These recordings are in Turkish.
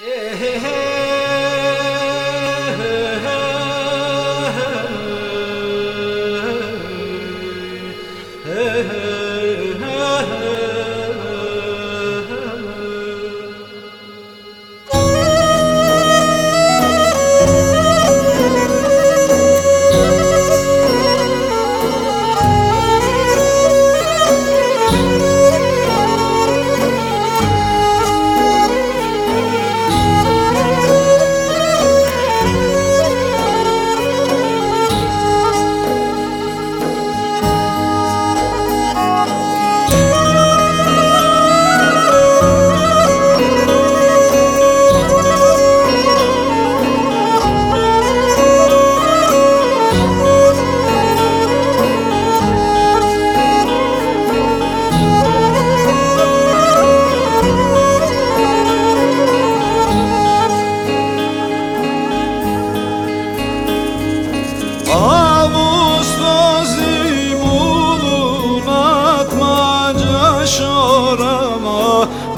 Yeah.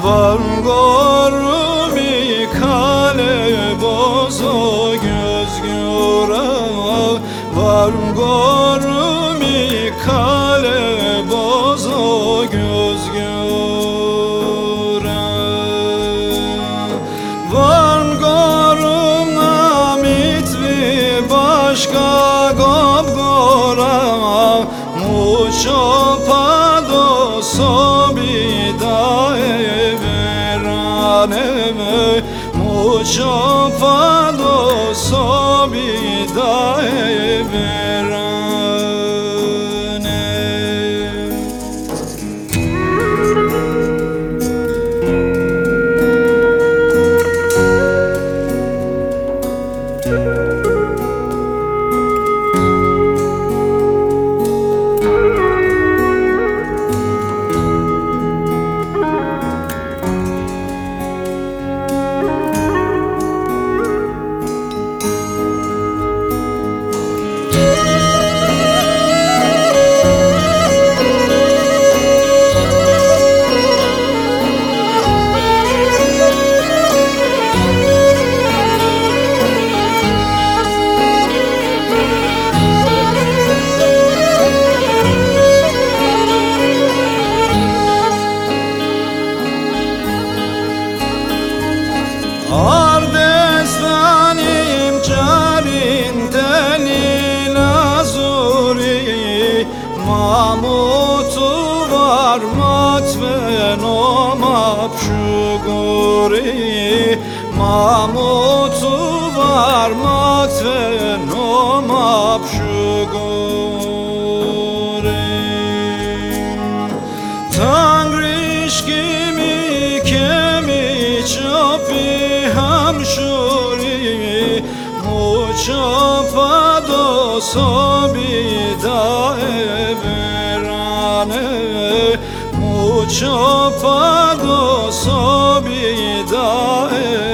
Var gormi kale bozo göz görama Var gormi kale bozo göz göre Van gorum namit vi başka gob gora Mucho جفالو صبی دای برانه Thank Ardestanim carin telil azuri Mamutu var matven o mapşuguri Mamutu var matven o mapşuguri فدا سابیدا ابرانه موچو فدا سابیدا ابرانه